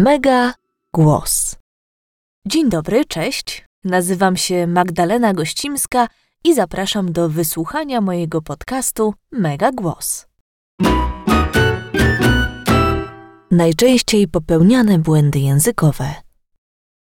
Mega Głos. Dzień dobry, cześć. Nazywam się Magdalena Gościmska i zapraszam do wysłuchania mojego podcastu Mega Głos. Najczęściej popełniane błędy językowe.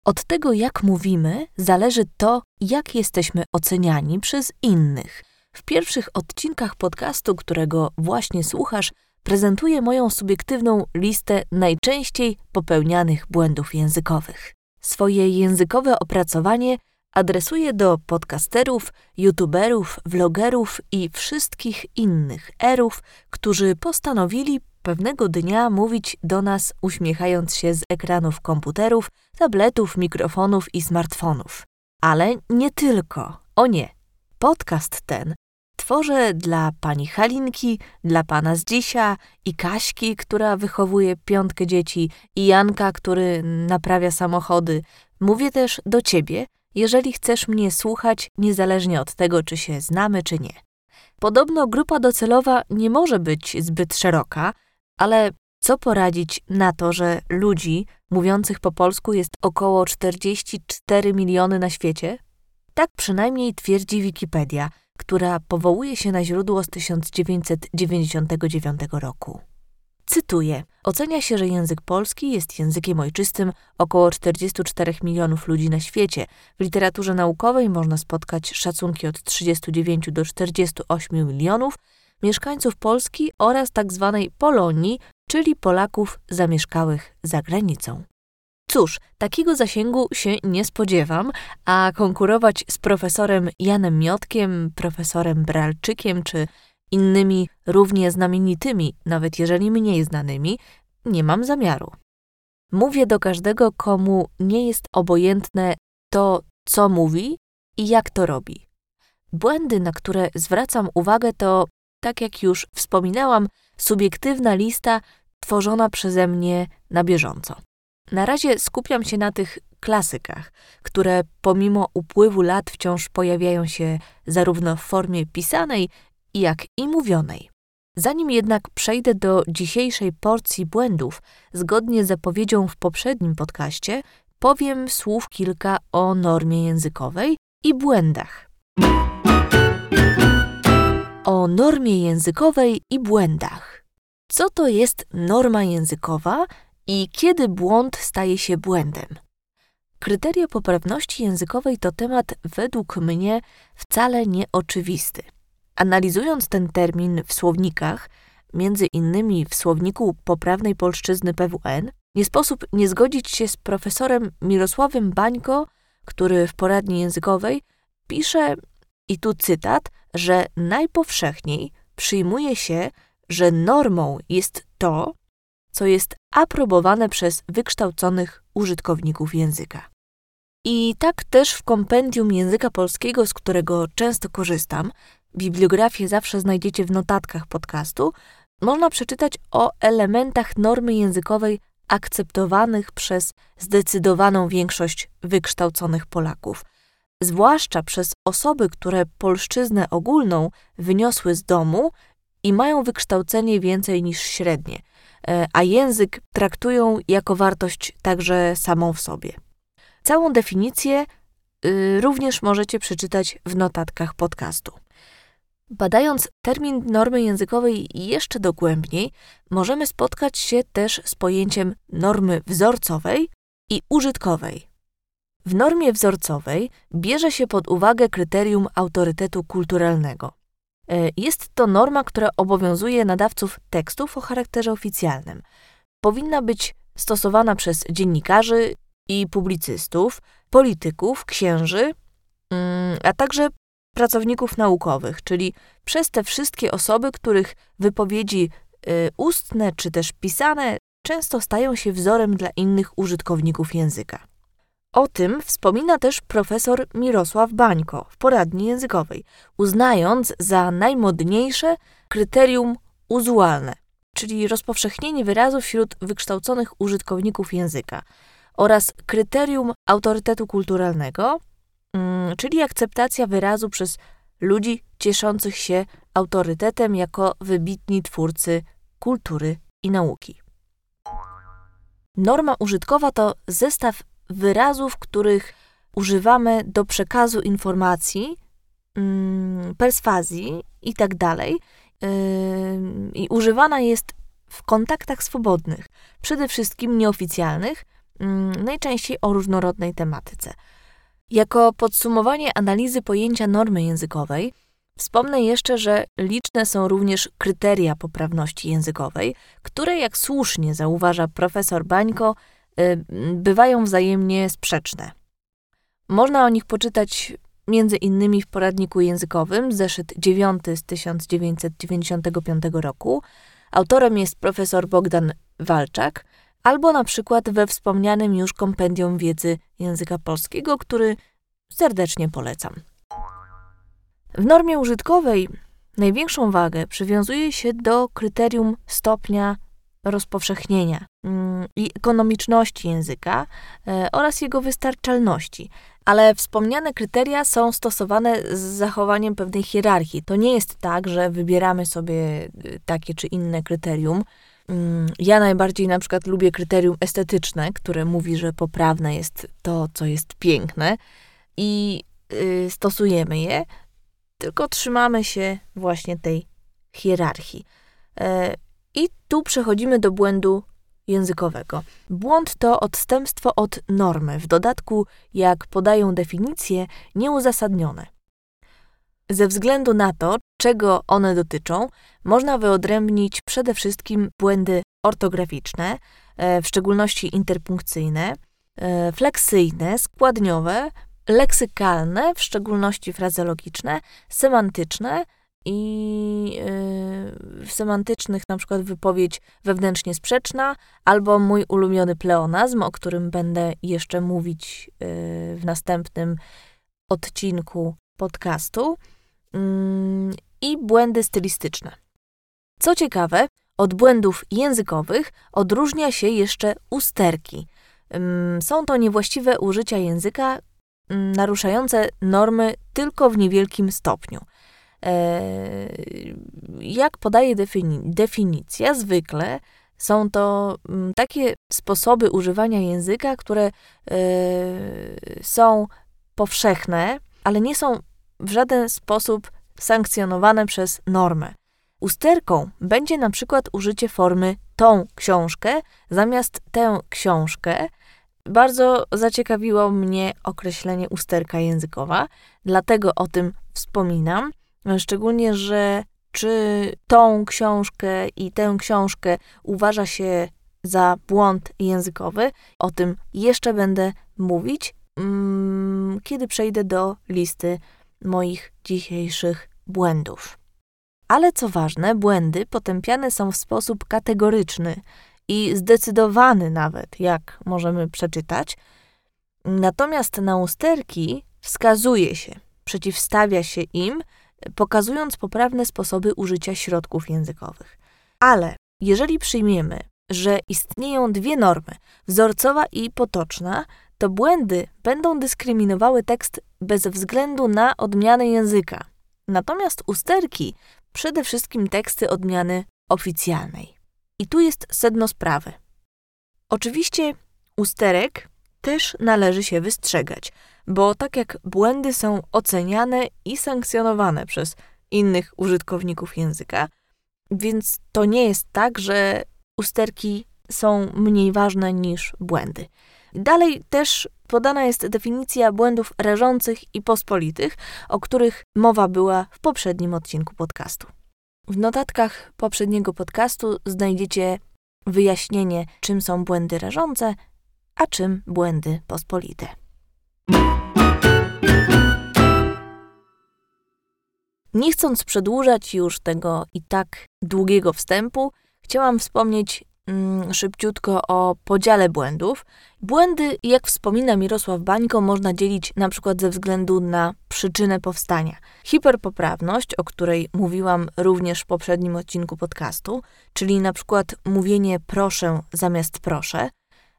Od tego, jak mówimy, zależy to, jak jesteśmy oceniani przez innych. W pierwszych odcinkach podcastu, którego właśnie słuchasz, prezentuję moją subiektywną listę najczęściej popełnianych błędów językowych. Swoje językowe opracowanie adresuję do podcasterów, youtuberów, vlogerów i wszystkich innych erów, którzy postanowili pewnego dnia mówić do nas uśmiechając się z ekranów komputerów, tabletów, mikrofonów i smartfonów. Ale nie tylko. O nie. Podcast ten Tworzę dla pani Halinki, dla pana Zdzisia i Kaśki, która wychowuje piątkę dzieci, i Janka, który naprawia samochody. Mówię też do ciebie, jeżeli chcesz mnie słuchać, niezależnie od tego, czy się znamy, czy nie. Podobno grupa docelowa nie może być zbyt szeroka, ale co poradzić na to, że ludzi mówiących po polsku jest około 44 miliony na świecie? Tak przynajmniej twierdzi Wikipedia – która powołuje się na źródło z 1999 roku. Cytuję: Ocenia się, że język polski jest językiem ojczystym około 44 milionów ludzi na świecie. W literaturze naukowej można spotkać szacunki od 39 do 48 milionów mieszkańców Polski oraz tzw. Tak Polonii, czyli Polaków zamieszkałych za granicą. Cóż, takiego zasięgu się nie spodziewam, a konkurować z profesorem Janem Miotkiem, profesorem Bralczykiem czy innymi równie znamienitymi, nawet jeżeli mniej znanymi, nie mam zamiaru. Mówię do każdego, komu nie jest obojętne to, co mówi i jak to robi. Błędy, na które zwracam uwagę, to, tak jak już wspominałam, subiektywna lista tworzona przeze mnie na bieżąco. Na razie skupiam się na tych klasykach, które pomimo upływu lat wciąż pojawiają się zarówno w formie pisanej, jak i mówionej. Zanim jednak przejdę do dzisiejszej porcji błędów, zgodnie z zapowiedzią w poprzednim podcaście, powiem słów kilka o normie językowej i błędach. O normie językowej i błędach. Co to jest norma językowa i kiedy błąd staje się błędem. Kryteria poprawności językowej to temat według mnie wcale nieoczywisty. Analizując ten termin w słownikach, między innymi w słowniku poprawnej polszczyzny PWN, nie sposób nie zgodzić się z profesorem Mirosławem Bańko, który w poradni językowej pisze, i tu cytat, że najpowszechniej przyjmuje się, że normą jest to, co jest aprobowane przez wykształconych użytkowników języka. I tak też w kompendium języka polskiego, z którego często korzystam, bibliografię zawsze znajdziecie w notatkach podcastu, można przeczytać o elementach normy językowej akceptowanych przez zdecydowaną większość wykształconych Polaków, zwłaszcza przez osoby, które polszczyznę ogólną wyniosły z domu i mają wykształcenie więcej niż średnie – a język traktują jako wartość także samą w sobie. Całą definicję y, również możecie przeczytać w notatkach podcastu. Badając termin normy językowej jeszcze dogłębniej, możemy spotkać się też z pojęciem normy wzorcowej i użytkowej. W normie wzorcowej bierze się pod uwagę kryterium autorytetu kulturalnego. E, jest to norma, która obowiązuje nadawców tekstów o charakterze oficjalnym. Powinna być stosowana przez dziennikarzy i publicystów, polityków, księży, mm, a także pracowników naukowych, czyli przez te wszystkie osoby, których wypowiedzi y, ustne czy też pisane często stają się wzorem dla innych użytkowników języka. O tym wspomina też profesor Mirosław Bańko w poradni językowej, uznając za najmodniejsze kryterium uzualne, czyli rozpowszechnienie wyrazu wśród wykształconych użytkowników języka, oraz kryterium autorytetu kulturalnego, mm, czyli akceptacja wyrazu przez ludzi cieszących się autorytetem jako wybitni twórcy kultury i nauki. Norma użytkowa to zestaw wyrazów, których używamy do przekazu informacji, mm, perswazji itd. Tak I używana jest w kontaktach swobodnych, przede wszystkim nieoficjalnych, mm, najczęściej o różnorodnej tematyce. Jako podsumowanie analizy pojęcia normy językowej, wspomnę jeszcze, że liczne są również kryteria poprawności językowej, które, jak słusznie zauważa profesor Bańko, bywają wzajemnie sprzeczne. Można o nich poczytać między innymi w poradniku językowym, zeszyt 9 z 1995 roku. Autorem jest profesor Bogdan Walczak, albo na przykład we wspomnianym już kompendium wiedzy języka polskiego, który serdecznie polecam. W normie użytkowej największą wagę przywiązuje się do kryterium stopnia rozpowszechnienia mm, i ekonomiczności języka e, oraz jego wystarczalności. Ale wspomniane kryteria są stosowane z zachowaniem pewnej hierarchii. To nie jest tak, że wybieramy sobie e, takie czy inne kryterium. Mm, ja najbardziej na przykład lubię kryterium estetyczne, które mówi, że poprawne jest to, co jest piękne i y, stosujemy je, tylko trzymamy się właśnie tej hierarchii. I tu przechodzimy do błędu językowego. Błąd to odstępstwo od normy, w dodatku, jak podają definicje, nieuzasadnione. Ze względu na to, czego one dotyczą, można wyodrębnić przede wszystkim błędy ortograficzne, e, w szczególności interpunkcyjne, e, fleksyjne, składniowe, leksykalne, w szczególności frazeologiczne, semantyczne i yy, w semantycznych na przykład wypowiedź wewnętrznie sprzeczna albo mój ulubiony pleonazm, o którym będę jeszcze mówić yy, w następnym odcinku podcastu yy, i błędy stylistyczne. Co ciekawe, od błędów językowych odróżnia się jeszcze usterki. Są to niewłaściwe użycia języka, Mm, naruszające normy tylko w niewielkim stopniu. E, jak podaje defini definicja, zwykle są to mm, takie sposoby używania języka, które e, są powszechne, ale nie są w żaden sposób sankcjonowane przez normę. Usterką będzie na przykład użycie formy tą książkę zamiast tę książkę, bardzo zaciekawiło mnie określenie usterka językowa, dlatego o tym wspominam. Szczególnie, że czy tą książkę i tę książkę uważa się za błąd językowy, o tym jeszcze będę mówić, mm, kiedy przejdę do listy moich dzisiejszych błędów. Ale co ważne, błędy potępiane są w sposób kategoryczny i zdecydowany nawet, jak możemy przeczytać. Natomiast na usterki wskazuje się, przeciwstawia się im, pokazując poprawne sposoby użycia środków językowych. Ale jeżeli przyjmiemy, że istnieją dwie normy, wzorcowa i potoczna, to błędy będą dyskryminowały tekst bez względu na odmianę języka. Natomiast usterki przede wszystkim teksty odmiany oficjalnej. I tu jest sedno sprawy. Oczywiście usterek też należy się wystrzegać, bo tak jak błędy są oceniane i sankcjonowane przez innych użytkowników języka, więc to nie jest tak, że usterki są mniej ważne niż błędy. Dalej też podana jest definicja błędów rażących i pospolitych, o których mowa była w poprzednim odcinku podcastu. W notatkach poprzedniego podcastu znajdziecie wyjaśnienie, czym są błędy rażące, a czym błędy pospolite. Nie chcąc przedłużać już tego i tak długiego wstępu, chciałam wspomnieć mm, szybciutko o podziale błędów. Błędy, jak wspomina Mirosław Bańko, można dzielić na przykład ze względu na przyczynę powstania. Hiperpoprawność, o której mówiłam również w poprzednim odcinku podcastu, czyli na przykład mówienie proszę zamiast proszę.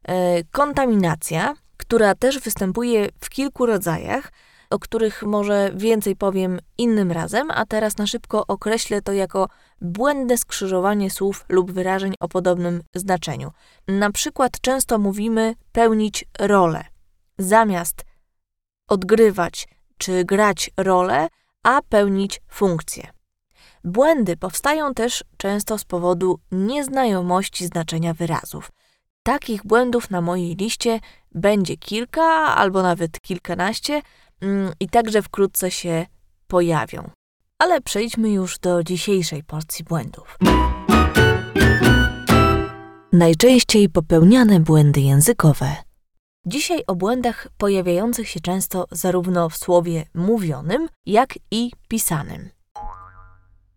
E, kontaminacja, która też występuje w kilku rodzajach, o których może więcej powiem innym razem, a teraz na szybko określę to jako błędne skrzyżowanie słów lub wyrażeń o podobnym znaczeniu. Na przykład często mówimy pełnić rolę. Zamiast odgrywać czy grać rolę, a pełnić funkcję. Błędy powstają też często z powodu nieznajomości znaczenia wyrazów. Takich błędów na mojej liście będzie kilka albo nawet kilkanaście mm, i także wkrótce się pojawią. Ale przejdźmy już do dzisiejszej porcji błędów. Najczęściej popełniane błędy językowe. Dzisiaj o błędach pojawiających się często zarówno w słowie mówionym, jak i pisanym.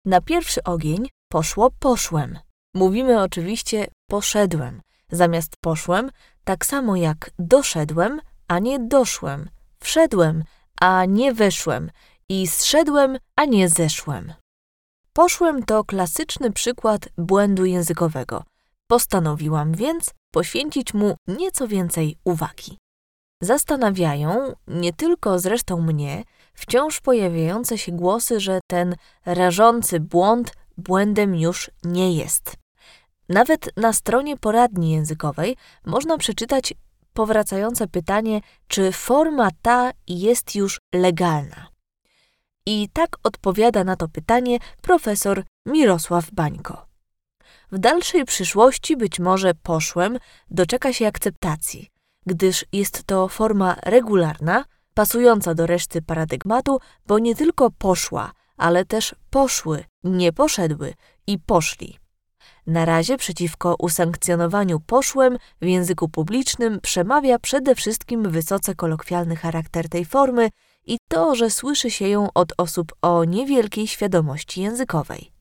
Na pierwszy ogień poszło poszłem. Mówimy oczywiście poszedłem, zamiast poszłem, tak samo jak doszedłem, a nie doszłem, wszedłem, a nie weszłem i zszedłem, a nie zeszłem. Poszłem to klasyczny przykład błędu językowego. Postanowiłam więc poświęcić mu nieco więcej uwagi. Zastanawiają nie tylko zresztą mnie wciąż pojawiające się głosy, że ten rażący błąd błędem już nie jest. Nawet na stronie poradni językowej można przeczytać powracające pytanie, czy forma ta jest już legalna. I tak odpowiada na to pytanie profesor Mirosław Bańko. W dalszej przyszłości być może poszłem doczeka się akceptacji, gdyż jest to forma regularna, pasująca do reszty paradygmatu, bo nie tylko poszła, ale też poszły, nie poszedły i poszli. Na razie przeciwko usankcjonowaniu poszłem w języku publicznym przemawia przede wszystkim wysoce kolokwialny charakter tej formy i to, że słyszy się ją od osób o niewielkiej świadomości językowej.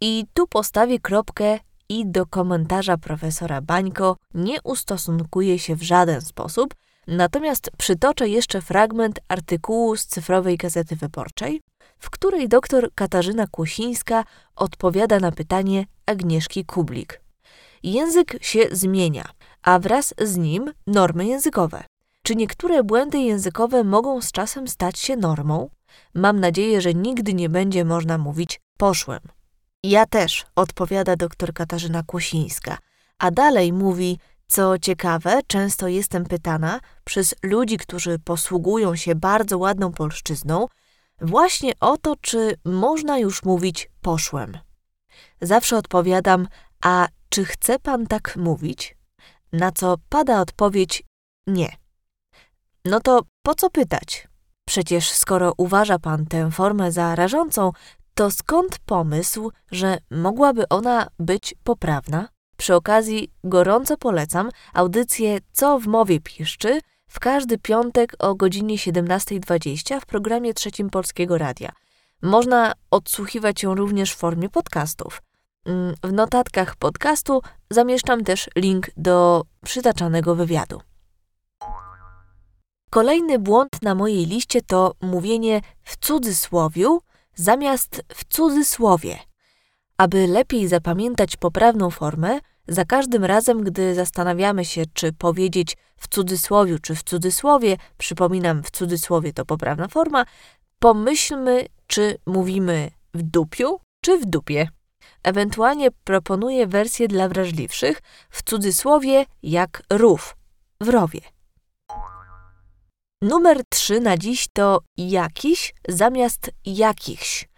I tu postawię kropkę i do komentarza profesora Bańko nie ustosunkuję się w żaden sposób, natomiast przytoczę jeszcze fragment artykułu z Cyfrowej Gazety Wyborczej, w której dr Katarzyna Kłosińska odpowiada na pytanie Agnieszki Kublik. Język się zmienia, a wraz z nim normy językowe. Czy niektóre błędy językowe mogą z czasem stać się normą? Mam nadzieję, że nigdy nie będzie można mówić poszłem. Ja też, odpowiada doktor Katarzyna Kłosińska. A dalej mówi, co ciekawe, często jestem pytana przez ludzi, którzy posługują się bardzo ładną polszczyzną, właśnie o to, czy można już mówić poszłem. Zawsze odpowiadam, a czy chce pan tak mówić? Na co pada odpowiedź nie. No to po co pytać? Przecież skoro uważa pan tę formę za rażącą, to skąd pomysł, że mogłaby ona być poprawna? Przy okazji gorąco polecam audycję Co w mowie piszczy w każdy piątek o godzinie 17.20 w programie trzecim Polskiego Radia. Można odsłuchiwać ją również w formie podcastów. Mm, w notatkach podcastu zamieszczam też link do przytaczanego wywiadu. Kolejny błąd na mojej liście to mówienie w cudzysłowiu zamiast w cudzysłowie. Aby lepiej zapamiętać poprawną formę, za każdym razem, gdy zastanawiamy się, czy powiedzieć w cudzysłowiu, czy w cudzysłowie, przypominam, w cudzysłowie to poprawna forma, pomyślmy, czy mówimy w dupiu, czy w dupie. Ewentualnie proponuję wersję dla wrażliwszych, w cudzysłowie jak rów, w rowie. Numer trzy na dziś to jakiś zamiast jakichś.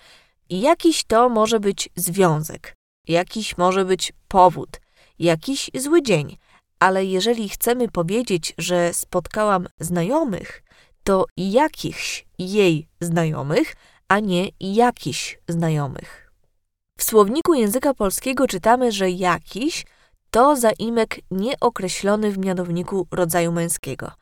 Jakiś to może być związek, jakiś może być powód, jakiś zły dzień, ale jeżeli chcemy powiedzieć, że spotkałam znajomych, to jakichś jej znajomych, a nie jakiś znajomych. W słowniku języka polskiego czytamy, że jakiś to zaimek nieokreślony w mianowniku rodzaju męskiego.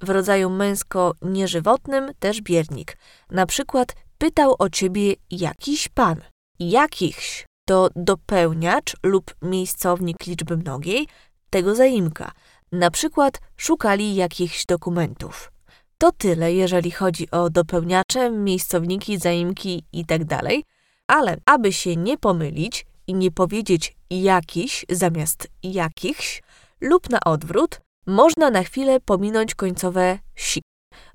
W rodzaju męsko-nieżywotnym też biernik. Na przykład pytał o ciebie jakiś pan. Jakichś to dopełniacz lub miejscownik liczby mnogiej tego zaimka. Na przykład szukali jakichś dokumentów. To tyle, jeżeli chodzi o dopełniacze, miejscowniki, zaimki itd. Tak Ale aby się nie pomylić i nie powiedzieć jakiś zamiast jakichś lub na odwrót, można na chwilę pominąć końcowe si.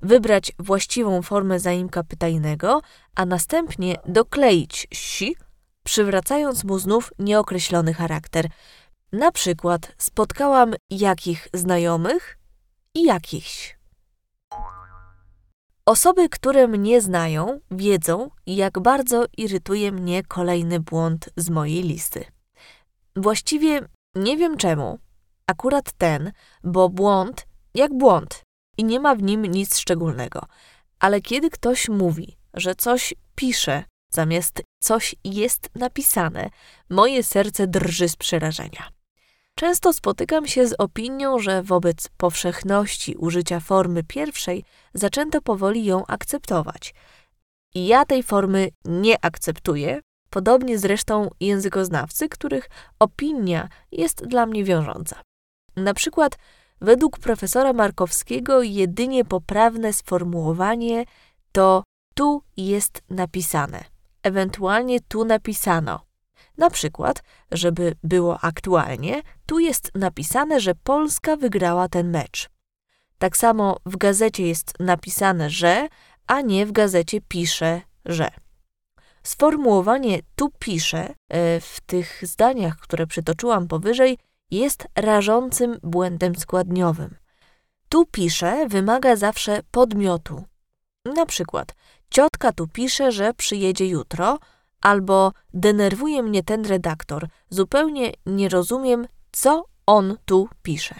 wybrać właściwą formę zaimka pytajnego, a następnie dokleić si, przywracając mu znów nieokreślony charakter. Na przykład spotkałam jakich znajomych i jakichś. Osoby, które mnie znają, wiedzą, jak bardzo irytuje mnie kolejny błąd z mojej listy. Właściwie nie wiem czemu. Akurat ten, bo błąd jak błąd i nie ma w nim nic szczególnego. Ale kiedy ktoś mówi, że coś pisze zamiast coś jest napisane, moje serce drży z przerażenia. Często spotykam się z opinią, że wobec powszechności użycia formy pierwszej zaczęto powoli ją akceptować. I ja tej formy nie akceptuję, podobnie zresztą językoznawcy, których opinia jest dla mnie wiążąca. Na przykład, według profesora Markowskiego, jedynie poprawne sformułowanie to tu jest napisane, ewentualnie tu napisano. Na przykład, żeby było aktualnie, tu jest napisane, że Polska wygrała ten mecz. Tak samo w gazecie jest napisane, że, a nie w gazecie pisze, że. Sformułowanie tu pisze e, w tych zdaniach, które przytoczyłam powyżej, jest rażącym błędem składniowym. Tu pisze wymaga zawsze podmiotu. Na przykład, ciotka tu pisze, że przyjedzie jutro, albo denerwuje mnie ten redaktor, zupełnie nie rozumiem, co on tu pisze.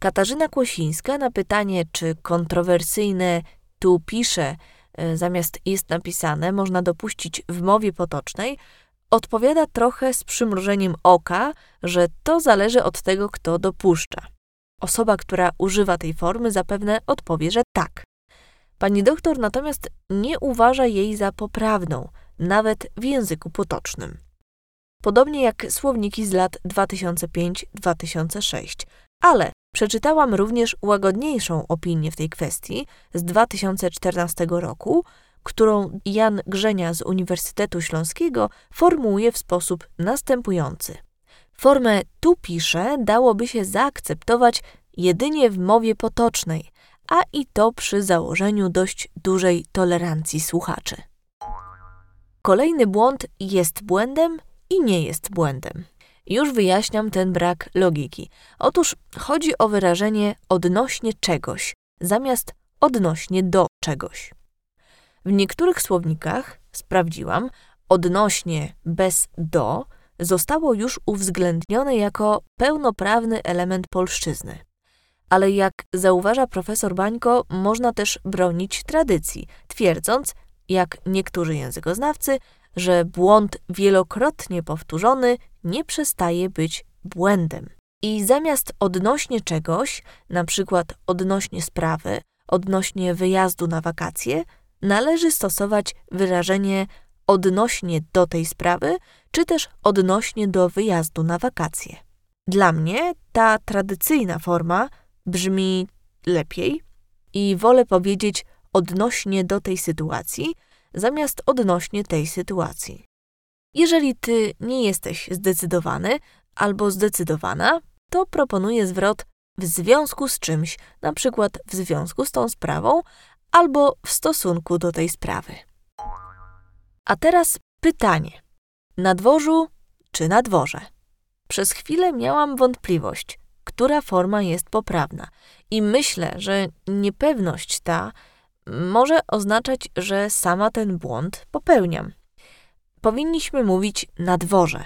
Katarzyna Kłosińska na pytanie, czy kontrowersyjne tu pisze e, zamiast jest napisane można dopuścić w mowie potocznej, odpowiada trochę z przymrużeniem oka, że to zależy od tego, kto dopuszcza. Osoba, która używa tej formy, zapewne odpowie, że tak. Pani doktor natomiast nie uważa jej za poprawną, nawet w języku potocznym. Podobnie jak słowniki z lat 2005-2006, ale przeczytałam również łagodniejszą opinię w tej kwestii z 2014 roku, którą Jan Grzenia z Uniwersytetu Śląskiego formułuje w sposób następujący. Formę tu pisze dałoby się zaakceptować jedynie w mowie potocznej, a i to przy założeniu dość dużej tolerancji słuchaczy. Kolejny błąd jest błędem i nie jest błędem. Już wyjaśniam ten brak logiki. Otóż chodzi o wyrażenie odnośnie czegoś zamiast odnośnie do czegoś. W niektórych słownikach, sprawdziłam, odnośnie bez do zostało już uwzględnione jako pełnoprawny element polszczyzny. Ale jak zauważa profesor Bańko, można też bronić tradycji, twierdząc, jak niektórzy językoznawcy, że błąd wielokrotnie powtórzony nie przestaje być błędem. I zamiast odnośnie czegoś, na przykład odnośnie sprawy, odnośnie wyjazdu na wakacje, należy stosować wyrażenie odnośnie do tej sprawy, czy też odnośnie do wyjazdu na wakacje. Dla mnie ta tradycyjna forma brzmi lepiej i wolę powiedzieć odnośnie do tej sytuacji, zamiast odnośnie tej sytuacji. Jeżeli ty nie jesteś zdecydowany albo zdecydowana, to proponuję zwrot w związku z czymś, na przykład w związku z tą sprawą, albo w stosunku do tej sprawy. A teraz pytanie: na dworzu czy na dworze? Przez chwilę miałam wątpliwość, która forma jest poprawna, i myślę, że niepewność ta może oznaczać, że sama ten błąd popełniam. Powinniśmy mówić na dworze.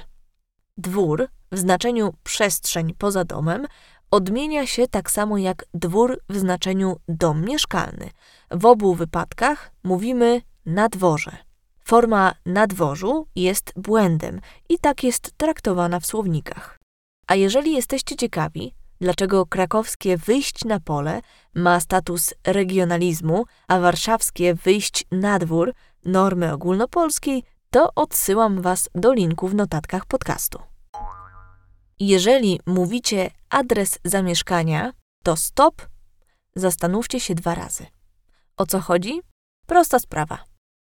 Dwór w znaczeniu przestrzeń poza domem odmienia się tak samo jak dwór w znaczeniu dom mieszkalny. W obu wypadkach mówimy na dworze. Forma na dworzu jest błędem i tak jest traktowana w słownikach. A jeżeli jesteście ciekawi, dlaczego krakowskie wyjść na pole ma status regionalizmu, a warszawskie wyjść na dwór normy ogólnopolskiej, to odsyłam Was do linku w notatkach podcastu. Jeżeli mówicie adres zamieszkania, to stop, zastanówcie się dwa razy. O co chodzi? Prosta sprawa.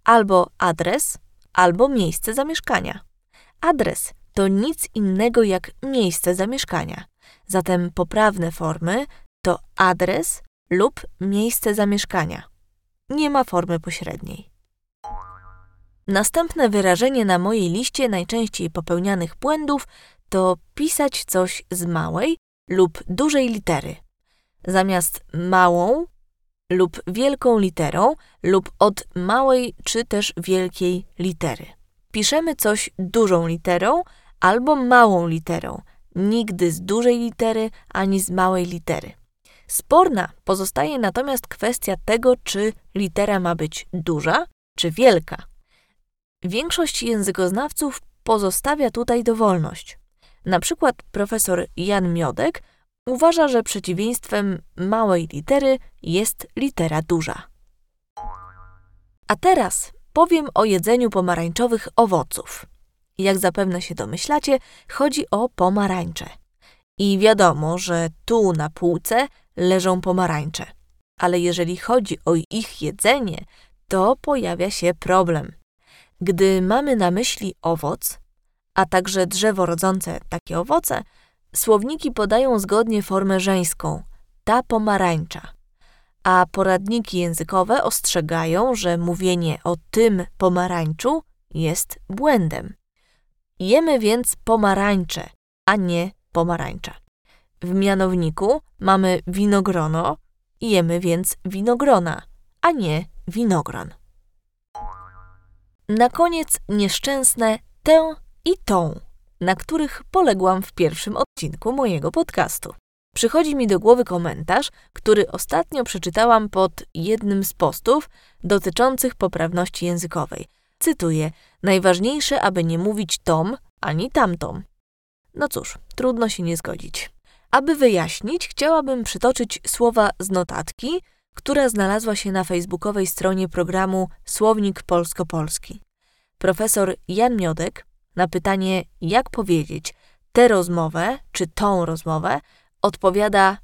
Albo adres, albo miejsce zamieszkania. Adres to nic innego jak miejsce zamieszkania. Zatem poprawne formy to adres lub miejsce zamieszkania. Nie ma formy pośredniej. Następne wyrażenie na mojej liście najczęściej popełnianych błędów to pisać coś z małej lub dużej litery. Zamiast małą lub wielką literą lub od małej czy też wielkiej litery. Piszemy coś dużą literą albo małą literą, nigdy z dużej litery ani z małej litery. Sporna pozostaje natomiast kwestia tego, czy litera ma być duża czy wielka. Większość językoznawców pozostawia tutaj dowolność. Na przykład profesor Jan Miodek uważa, że przeciwieństwem małej litery jest litera duża. A teraz powiem o jedzeniu pomarańczowych owoców. Jak zapewne się domyślacie, chodzi o pomarańcze. I wiadomo, że tu na półce leżą pomarańcze. Ale jeżeli chodzi o ich jedzenie, to pojawia się problem. Gdy mamy na myśli owoc, a także drzewo rodzące takie owoce, słowniki podają zgodnie formę żeńską ta pomarańcza. A poradniki językowe ostrzegają, że mówienie o tym pomarańczu jest błędem. Jemy więc pomarańcze, a nie pomarańcza. W mianowniku mamy winogrono jemy więc winogrona, a nie winogron. Na koniec nieszczęsne tę i tą, na których poległam w pierwszym odcinku mojego podcastu. Przychodzi mi do głowy komentarz, który ostatnio przeczytałam pod jednym z postów dotyczących poprawności językowej. Cytuję: Najważniejsze, aby nie mówić tom ani tamtom. No cóż, trudno się nie zgodzić. Aby wyjaśnić, chciałabym przytoczyć słowa z notatki, która znalazła się na facebookowej stronie programu Słownik Polsko-Polski. Profesor Jan Miodek na pytanie, jak powiedzieć tę rozmowę czy tą rozmowę, odpowiada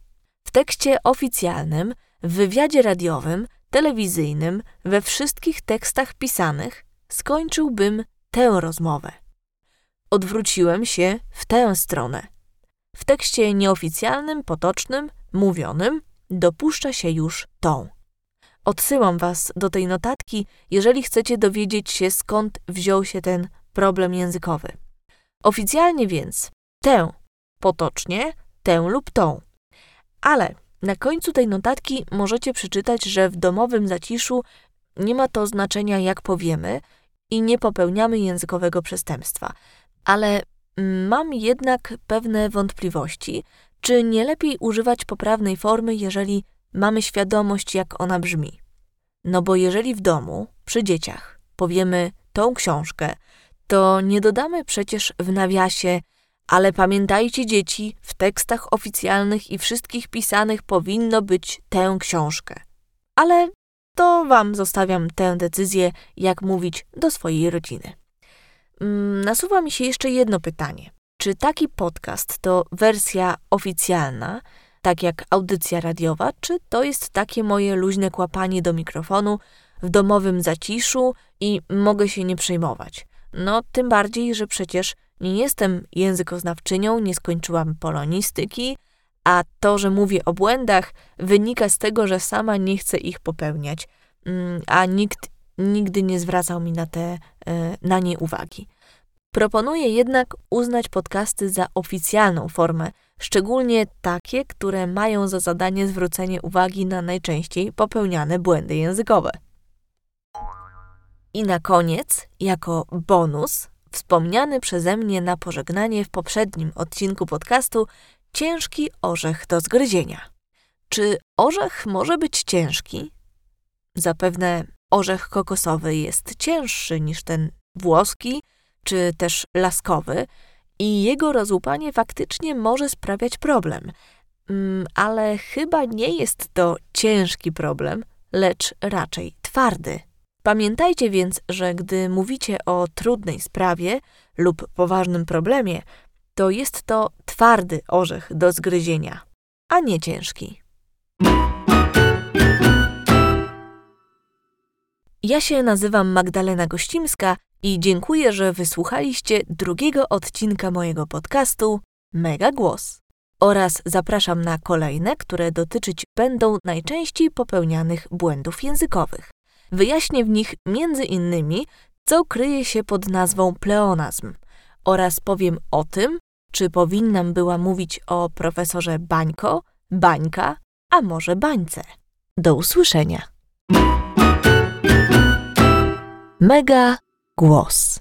w tekście oficjalnym, w wywiadzie radiowym, telewizyjnym, we wszystkich tekstach pisanych skończyłbym tę rozmowę. Odwróciłem się w tę stronę. W tekście nieoficjalnym, potocznym, mówionym dopuszcza się już tą. Odsyłam Was do tej notatki, jeżeli chcecie dowiedzieć się, skąd wziął się ten problem językowy. Oficjalnie więc tę, potocznie tę lub tą. Ale na końcu tej notatki możecie przeczytać, że w domowym zaciszu nie ma to znaczenia, jak powiemy, i nie popełniamy językowego przestępstwa. Ale mam jednak pewne wątpliwości, czy nie lepiej używać poprawnej formy, jeżeli mamy świadomość, jak ona brzmi. No bo jeżeli w domu, przy dzieciach, powiemy tą książkę, to nie dodamy przecież w nawiasie ale pamiętajcie, dzieci, w tekstach oficjalnych i wszystkich pisanych powinno być tę książkę. Ale to Wam zostawiam tę decyzję, jak mówić do swojej rodziny. Mm, nasuwa mi się jeszcze jedno pytanie. Czy taki podcast to wersja oficjalna, tak jak audycja radiowa, czy to jest takie moje luźne kłapanie do mikrofonu w domowym zaciszu i mogę się nie przejmować? No, tym bardziej, że przecież nie jestem językoznawczynią, nie skończyłam polonistyki, a to, że mówię o błędach, wynika z tego, że sama nie chcę ich popełniać, mm, a nikt nigdy nie zwracał mi na, te, e, na nie uwagi. Proponuję jednak uznać podcasty za oficjalną formę, szczególnie takie, które mają za zadanie zwrócenie uwagi na najczęściej popełniane błędy językowe. I na koniec, jako bonus, wspomniany przeze mnie na pożegnanie w poprzednim odcinku podcastu ciężki orzech do zgryzienia. Czy orzech może być ciężki? Zapewne orzech kokosowy jest cięższy niż ten włoski czy też laskowy i jego rozłupanie faktycznie może sprawiać problem. Mm, ale chyba nie jest to ciężki problem, lecz raczej twardy. Pamiętajcie więc, że gdy mówicie o trudnej sprawie lub poważnym problemie, to jest to twardy orzech do zgryzienia, a nie ciężki. Ja się nazywam Magdalena Gościmska i dziękuję, że wysłuchaliście drugiego odcinka mojego podcastu Mega Głos. oraz zapraszam na kolejne, które dotyczyć będą najczęściej popełnianych błędów językowych. Wyjaśnię w nich między innymi, co kryje się pod nazwą pleonazm oraz powiem o tym, czy powinnam była mówić o profesorze Bańko, Bańka, a może Bańce. Do usłyszenia. Mega głos.